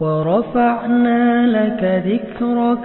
ورفعنا لك ذكرك